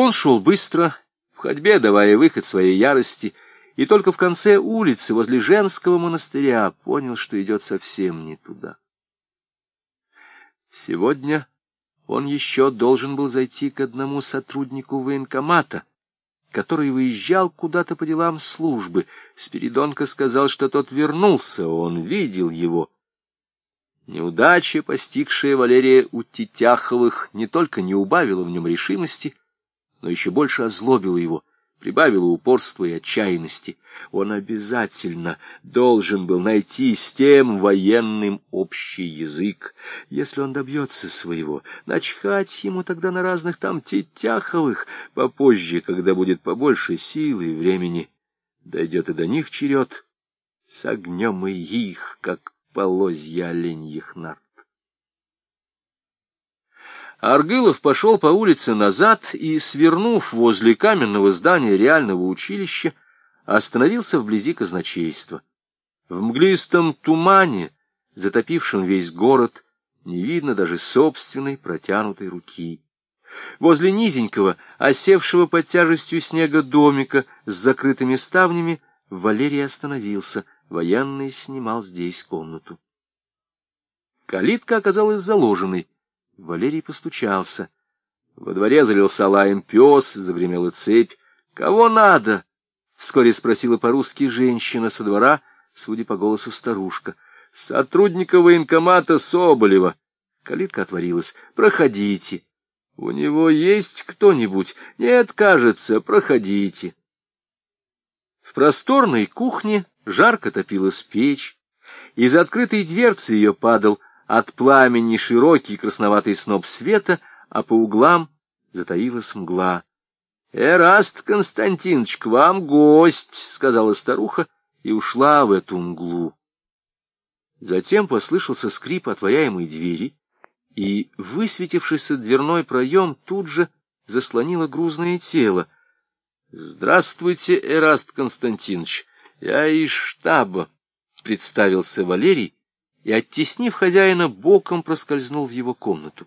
Он шел быстро, в ходьбе давая выход своей ярости, и только в конце улицы, возле женского монастыря, понял, что идет совсем не туда. Сегодня он еще должен был зайти к одному сотруднику военкомата, который выезжал куда-то по делам службы. Спиридонка сказал, что тот вернулся, он видел его. Неудача, постигшая Валерия у Тетяховых, не только не убавила в нем решимости, но еще больше озлобила его прибавило упорства и отчаянности. Он обязательно должен был найти с тем военным общий язык. Если он добьется своего, начхать ему тогда на разных там тетяховых, попозже, когда будет побольше силы и времени, дойдет и до них черед, согнем и их, как полозья оленьих нарт. Аргылов пошел по улице назад и, свернув возле каменного здания реального училища, остановился вблизи казначейства. В мглистом тумане, затопившем весь город, не видно даже собственной протянутой руки. Возле низенького, осевшего под тяжестью снега домика с закрытыми ставнями, Валерий остановился. Военный снимал здесь комнату. Калитка оказалась заложенной. Валерий постучался. Во дворе залился лаем пес, загремела цепь. «Кого надо?» — вскоре спросила по-русски женщина со двора, судя по голосу старушка. «Сотрудника военкомата Соболева». Калитка отворилась. «Проходите». «У него есть кто-нибудь?» «Нет, кажется, проходите». В просторной кухне жарко топилась печь. Из открытой дверцы ее падал от пламени широкий красноватый сноп света, а по углам затаилась мгла. — Эраст Константинович, к вам гость, — сказала старуха и ушла в эту мглу. Затем послышался скрип отворяемой двери, и высветившийся дверной проем тут же заслонило грузное тело. — Здравствуйте, Эраст Константинович, я из штаба, — представился Валерий, и, оттеснив хозяина, боком проскользнул в его комнату.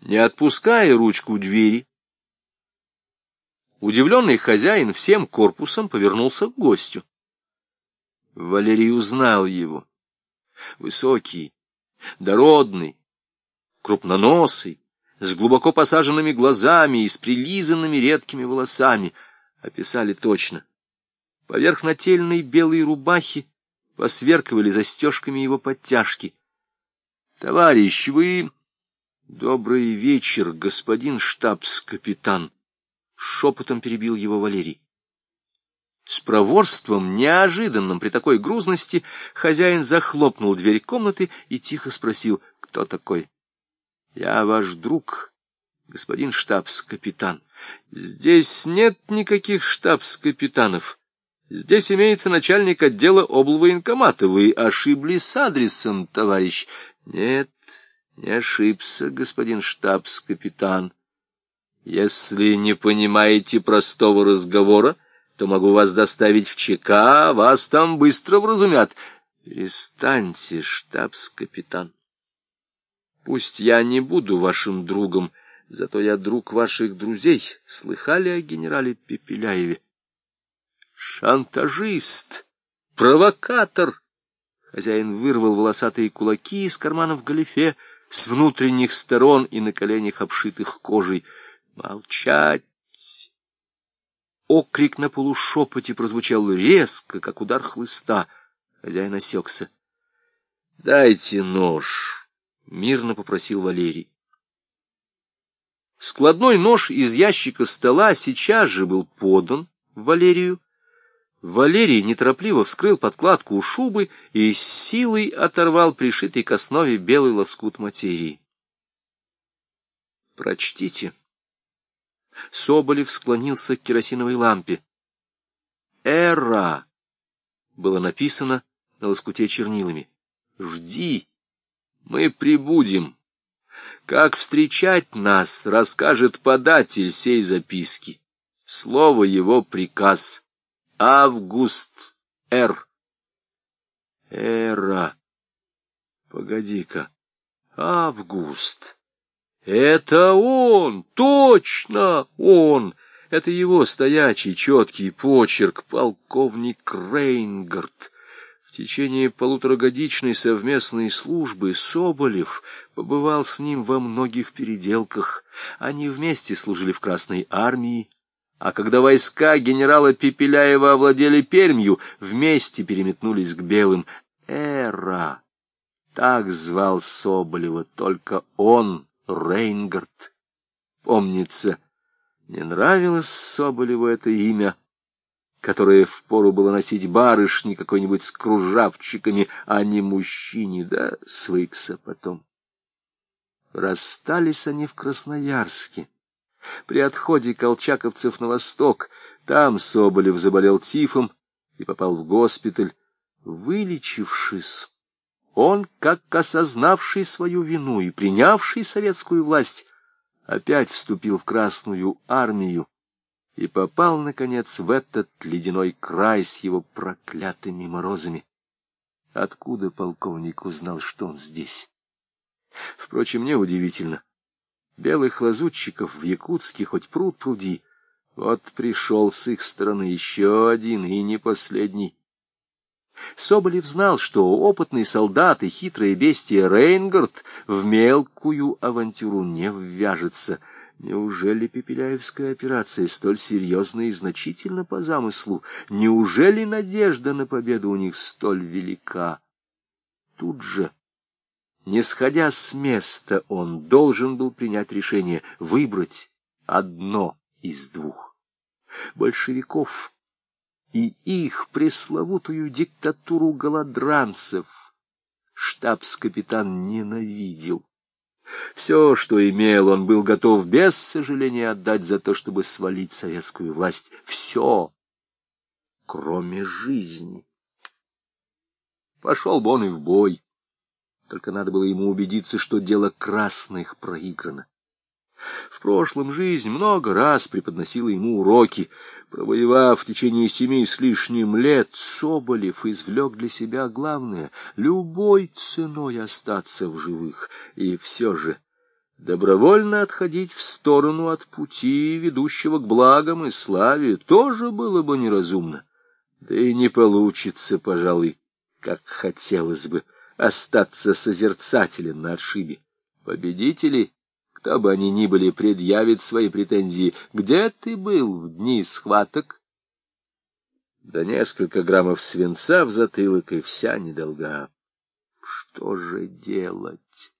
Не отпуская ручку двери, удивленный хозяин всем корпусом повернулся к гостю. Валерий узнал его. Высокий, дородный, крупноносый, с глубоко посаженными глазами и с прилизанными редкими волосами, описали точно. Поверх нательной белой рубахи посверкивали застежками его подтяжки. — Товарищ, вы... — Добрый вечер, господин штабс-капитан! — шепотом перебил его Валерий. С проворством, неожиданным при такой грузности, хозяин захлопнул дверь комнаты и тихо спросил, кто такой. — Я ваш друг, господин штабс-капитан. Здесь нет никаких штабс-капитанов. Здесь имеется начальник отдела облвоенкомата. Вы ошиблись с адресом, товарищ. Нет, не ошибся, господин штабс-капитан. Если не понимаете простого разговора, то могу вас доставить в ЧК, вас там быстро вразумят. Перестаньте, штабс-капитан. Пусть я не буду вашим другом, зато я друг ваших друзей. Слыхали о генерале Пепеляеве? Шантажист! Провокатор! Хозяин вырвал волосатые кулаки из карманов галифе, с внутренних сторон и на коленях обшитых кожей. Молчать! Окрик на полушепоте прозвучал резко, как удар хлыста. Хозяин осекся. — Дайте нож, — мирно попросил Валерий. Складной нож из ящика стола сейчас же был подан Валерию, Валерий неторопливо вскрыл подкладку у шубы и с силой оторвал пришитый к основе белый лоскут материи. «Прочтите». Соболев склонился к керосиновой лампе. «Эра» было написано на лоскуте чернилами. «Жди, мы прибудем. Как встречать нас, расскажет податель сей записки. Слово его приказ». Август Р. Эра. Погоди-ка. Август. Это он, точно он! Это его стоячий, четкий почерк, полковник Рейнгард. В течение полуторагодичной совместной службы Соболев побывал с ним во многих переделках. Они вместе служили в Красной армии, а когда войска генерала Пепеляева овладели Пермью, вместе переметнулись к белым. Эра! Так звал Соболева только он, Рейнгард. Помнится, не нравилось Соболеву это имя, которое впору было носить барышни какой-нибудь с кружавчиками, а не мужчине, да свыкся потом. Расстались они в Красноярске. При отходе колчаковцев на восток там Соболев заболел тифом и попал в госпиталь. Вылечившись, он, как осознавший свою вину и принявший советскую власть, опять вступил в Красную армию и попал, наконец, в этот ледяной край с его проклятыми морозами. Откуда полковник узнал, что он здесь? Впрочем, неудивительно. Белых лазутчиков в Якутске хоть пруд пруди. Вот пришел с их стороны еще один и не последний. Соболев знал, что опытный солдат и хитрое бестие Рейнгард в мелкую авантюру не ввяжется. Неужели Пепеляевская операция столь серьезна и значительна по замыслу? Неужели надежда на победу у них столь велика? Тут же, не сходя с места, он должен был принять решение выбрать одно из двух. Большевиков и их пресловутую диктатуру голодранцев штабс-капитан ненавидел. Все, что имел, он был готов без сожаления отдать за то, чтобы свалить советскую власть. Все, кроме жизни. Пошел бы он и в бой. Только надо было ему убедиться, что дело красных проиграно. В прошлом жизнь много раз преподносила ему уроки. Провоевав в течение семи с лишним лет, Соболев извлек для себя главное — любой ценой остаться в живых. И все же добровольно отходить в сторону от пути, ведущего к благам и славе, тоже было бы неразумно. Да и не получится, пожалуй, как хотелось бы, остаться созерцателем на отшибе. Победители кто бы они ни были, предъявит свои претензии. Где ты был в дни схваток? Да несколько граммов свинца в затылок, и вся недолга. Что же делать?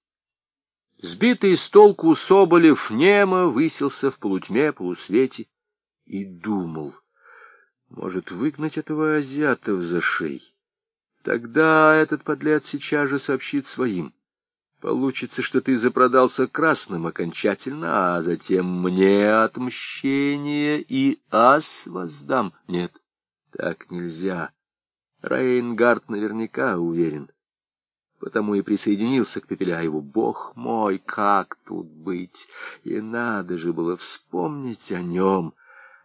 Сбитый с толку Соболев немо высился в полутьме, полусвете и думал, может, выгнать этого азиата в зашей. Тогда этот подлец сейчас же сообщит своим. Получится, что ты запродался красным окончательно, а затем мне отмщение и ас воздам. Нет, так нельзя. Рейнгард наверняка уверен. Потому и присоединился к Пепеляеву. Бог мой, как тут быть? И надо же было вспомнить о нем.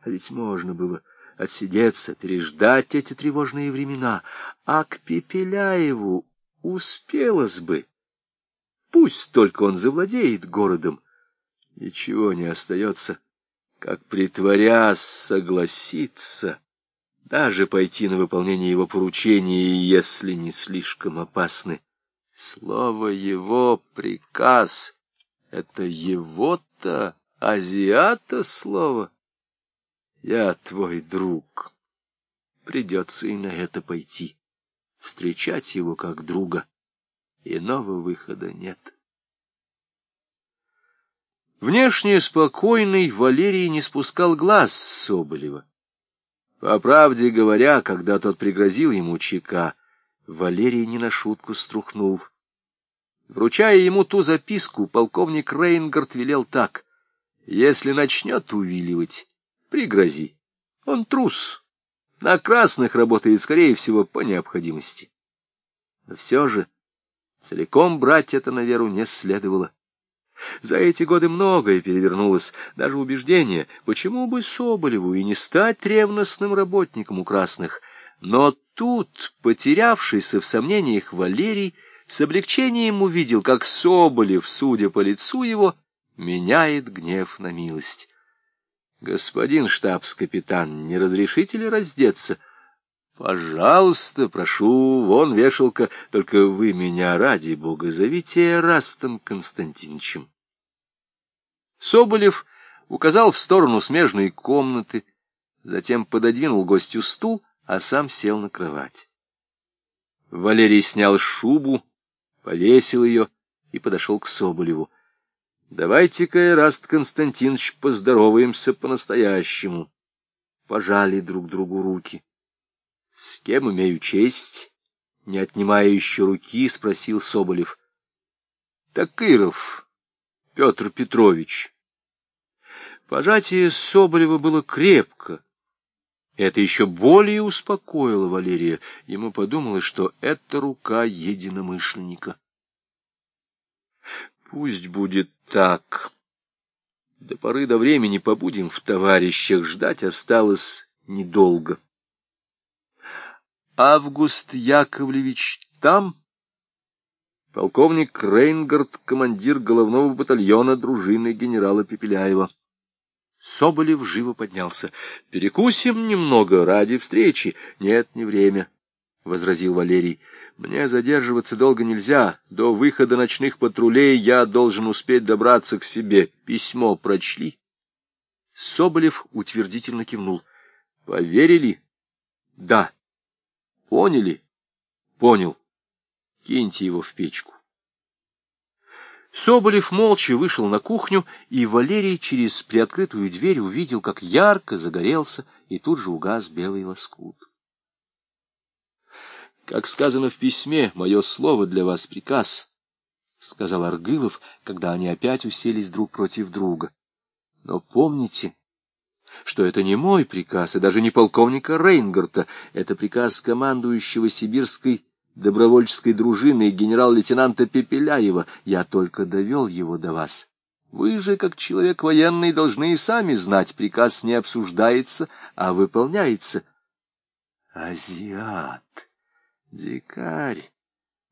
А ведь можно было отсидеться, переждать эти тревожные времена. А к Пепеляеву успелось бы. Пусть только он завладеет городом. Ничего не остается, как притворясь согласиться, даже пойти на выполнение его поручения, если не слишком опасны. Слово его, приказ — это его-то, азиата слово. Я твой друг. Придется и на это пойти, встречать его как друга. Иного выхода нет. Внешне спокойный Валерий не спускал глаз с Соболева. По правде говоря, когда тот пригрозил ему чека, Валерий не на шутку струхнул. Вручая ему ту записку, полковник Рейнгард велел так. Если начнет увиливать, пригрози. Он трус. На красных работает, скорее всего, по необходимости. Но все же Целиком брать это на веру не следовало. За эти годы многое перевернулось, даже убеждение, почему бы Соболеву и не стать ревностным работником у красных. Но тут, потерявшийся в сомнениях Валерий, с облегчением увидел, как Соболев, судя по лицу его, меняет гнев на милость. Господин штабс-капитан, не разрешите ли раздеться? Пожалуйста, прошу, вон вешалка, только вы меня, ради бога, зовите Растом Константиновичем. Соболев указал в сторону смежной комнаты, затем пододвинул гостю стул, а сам сел на кровать. Валерий снял шубу, повесил ее и подошел к Соболеву. — Давайте-ка, Раст Константинович, поздороваемся по-настоящему. Пожали друг другу руки. — С кем имею честь? — не отнимая еще руки, спросил Соболев. — Такыров Петр Петрович. Пожатие Соболева было крепко. Это еще более успокоило Валерия. Ему подумалось, что это рука единомышленника. Пусть будет так. До поры до времени побудем в товарищах, ждать осталось недолго. Август Яковлевич там? Полковник Рейнгард, командир головного батальона дружины генерала Пепеляева. Соболев живо поднялся. — Перекусим немного ради встречи. — Нет, не время, — возразил Валерий. — Мне задерживаться долго нельзя. До выхода ночных патрулей я должен успеть добраться к себе. Письмо прочли. Соболев утвердительно кивнул. — Поверили? — Да. — Поняли? — Понял. Киньте его в печку. Соболев молча вышел на кухню, и Валерий через приоткрытую дверь увидел, как ярко загорелся и тут же угас белый лоскут. «Как сказано в письме, мое слово для вас приказ», — сказал Аргылов, когда они опять уселись друг против друга. «Но помните, что это не мой приказ, и даже не полковника Рейнгарта, это приказ командующего сибирской добровольческой дружины генерал-лейтенанта Пепеляева. Я только довел его до вас. Вы же, как человек военный, должны и сами знать, приказ не обсуждается, а выполняется. Азиат, дикарь,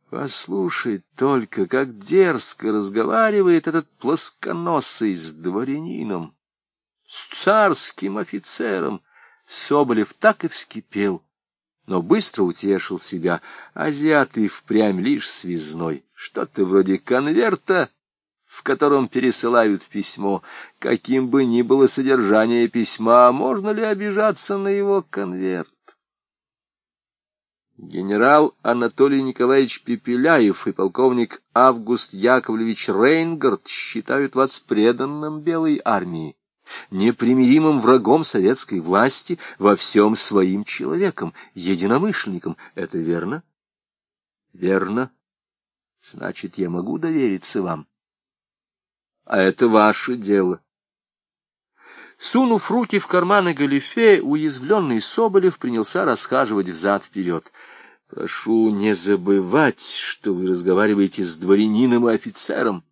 послушай только, как дерзко разговаривает этот плосконосый с дворянином, с царским офицером. Соболев так и вскипел но быстро утешил себя. Азиат и впрямь лишь связной, что-то вроде конверта, в котором пересылают письмо. Каким бы ни было содержание письма, можно ли обижаться на его конверт? Генерал Анатолий Николаевич Пепеляев и полковник Август Яковлевич Рейнгард считают вас преданным белой армии непримиримым врагом советской власти, во всем своим человеком, единомышленником. Это верно? Верно. Значит, я могу довериться вам. А это ваше дело. Сунув руки в карманы галифе, уязвленный Соболев принялся расхаживать взад-вперед. Прошу не забывать, что вы разговариваете с дворянином и офицером.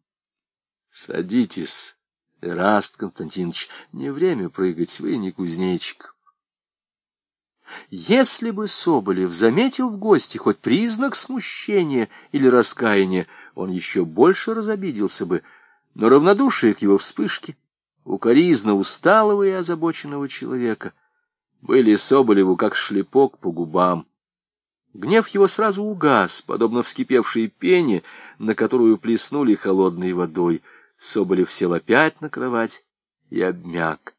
Садитесь. Эраст Константинович, не время прыгать, вы не кузнечик. Если бы Соболев заметил в гости хоть признак смущения или раскаяния, он еще больше разобиделся бы, но равнодушие к его вспышке, укоризна усталого и озабоченного человека, были Соболеву как шлепок по губам. Гнев его сразу угас, подобно вскипевшей пене, на которую плеснули холодной водой — Соболев сел опять на кровать и обмяк.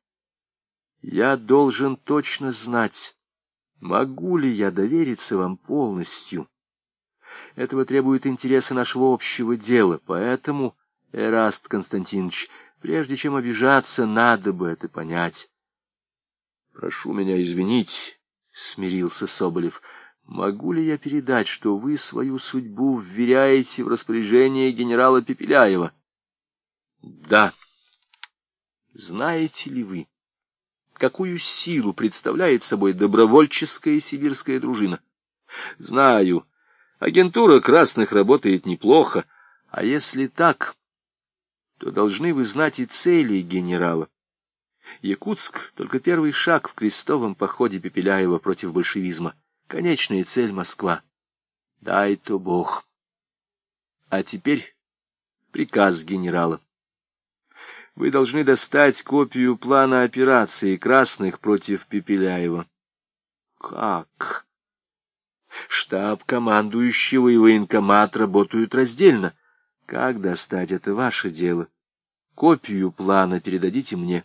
Я должен точно знать, могу ли я довериться вам полностью. Этого требует интересы нашего общего дела, поэтому, Эраст Константинович, прежде чем обижаться, надо бы это понять. Прошу меня извинить, — смирился Соболев, — могу ли я передать, что вы свою судьбу вверяете в распоряжение генерала Пепеляева? Да. Знаете ли вы, какую силу представляет собой добровольческая сибирская дружина? Знаю. Агентура красных работает неплохо. А если так, то должны вы знать и цели генерала. Якутск — только первый шаг в крестовом походе Пепеляева против большевизма. Конечная цель — Москва. Дай-то Бог. А теперь приказ генерала. Вы должны достать копию плана операции красных против Пепеляева. Как? Штаб командующего и военкомат работают раздельно. Как достать это ваше дело? Копию плана передадите мне.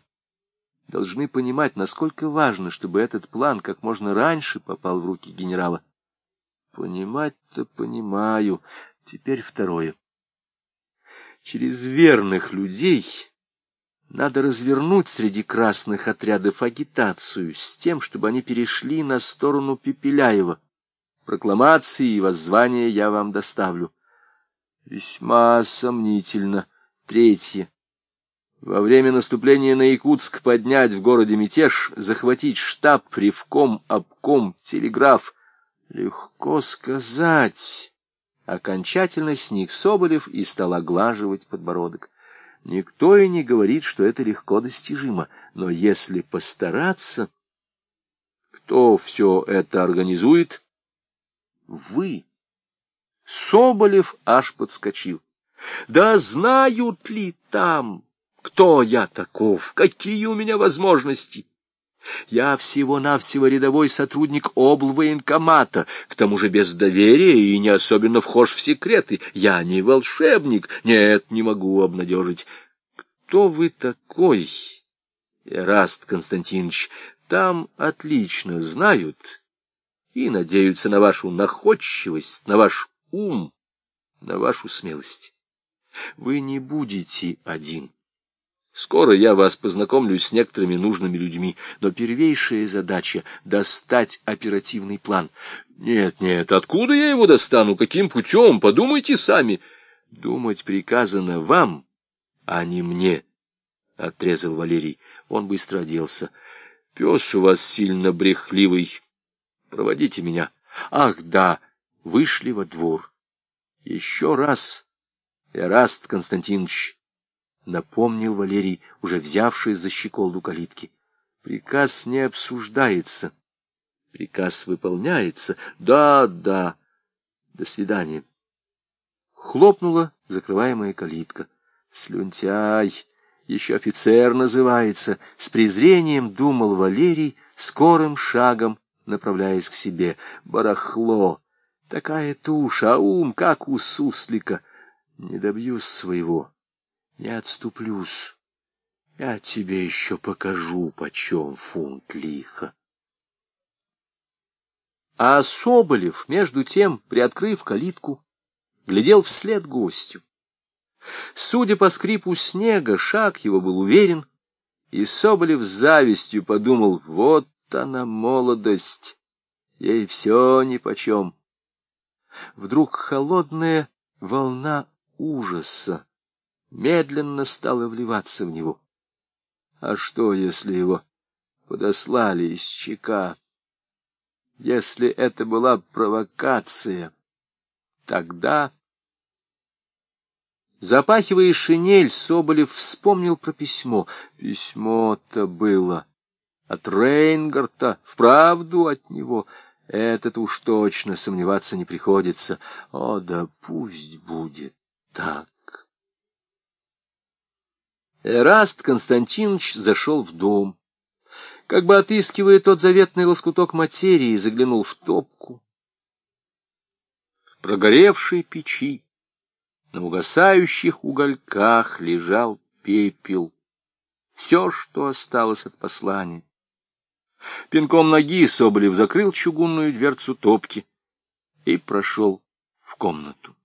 Должны понимать, насколько важно, чтобы этот план как можно раньше попал в руки генерала. Понимать-то понимаю. Теперь второе. Через верных людей надо развернуть среди красных отрядов агитацию с тем, чтобы они перешли на сторону Пепеляева. Прокламации и воззвания я вам доставлю. Весьма сомнительно. Третье. Во время наступления на Якутск поднять в городе мятеж, захватить штаб, ревком, обком, телеграф. Легко сказать. Окончательно сник Соболев и стал оглаживать подбородок. Никто и не говорит, что это легко достижимо, но если постараться... Кто все это организует? Вы. Соболев аж подскочил. Да знают ли там, кто я таков, какие у меня возможности? Я всего-навсего рядовой сотрудник облвоенкомата, к тому же без доверия и не особенно вхож в секреты. Я не волшебник, нет, не могу обнадежить. Кто вы такой, Эраст Константинович? Там отлично знают и надеются на вашу находчивость, на ваш ум, на вашу смелость. Вы не будете один. Скоро я вас познакомлю с некоторыми нужными людьми, но первейшая задача — достать оперативный план. Нет, нет, откуда я его достану, каким путем, подумайте сами. Думать приказано вам, а не мне, — отрезал Валерий. Он быстро оделся. Пес у вас сильно брехливый. Проводите меня. Ах, да, вышли во двор. Еще раз, Эраст Константинович, напомнил Валерий, уже взявший за щеколду калитки. Приказ не обсуждается. Приказ выполняется. Да, да. До свидания. Хлопнула закрываемая калитка. Слюнтяй, еще офицер называется. С презрением думал Валерий, скорым шагом направляясь к себе. Барахло. Такая туша, а ум, как у суслика. Не добьюсь своего. Не отступлюсь. Я тебе еще покажу, почем фунт лиха. А Соболев, между тем, приоткрыв калитку, глядел вслед гостю. Судя по скрипу снега, шаг его был уверен, и Соболев с завистью подумал, вот она молодость, ей все нипочем. Вдруг холодная волна ужаса медленно стало вливаться в него. А что, если его подослали из ЧК? Если это была провокация, тогда... Запахивая шинель, Соболев вспомнил про письмо. Письмо-то было от Рейнгарта, вправду от него. Этот уж точно сомневаться не приходится. О, да пусть будет так. Эраст Константинович зашел в дом. Как бы отыскивая тот заветный лоскуток материи, заглянул в топку. В прогоревшей печи на угасающих угольках лежал пепел. Все, что осталось от послания. Пинком ноги Соболев закрыл чугунную дверцу топки и прошел в комнату.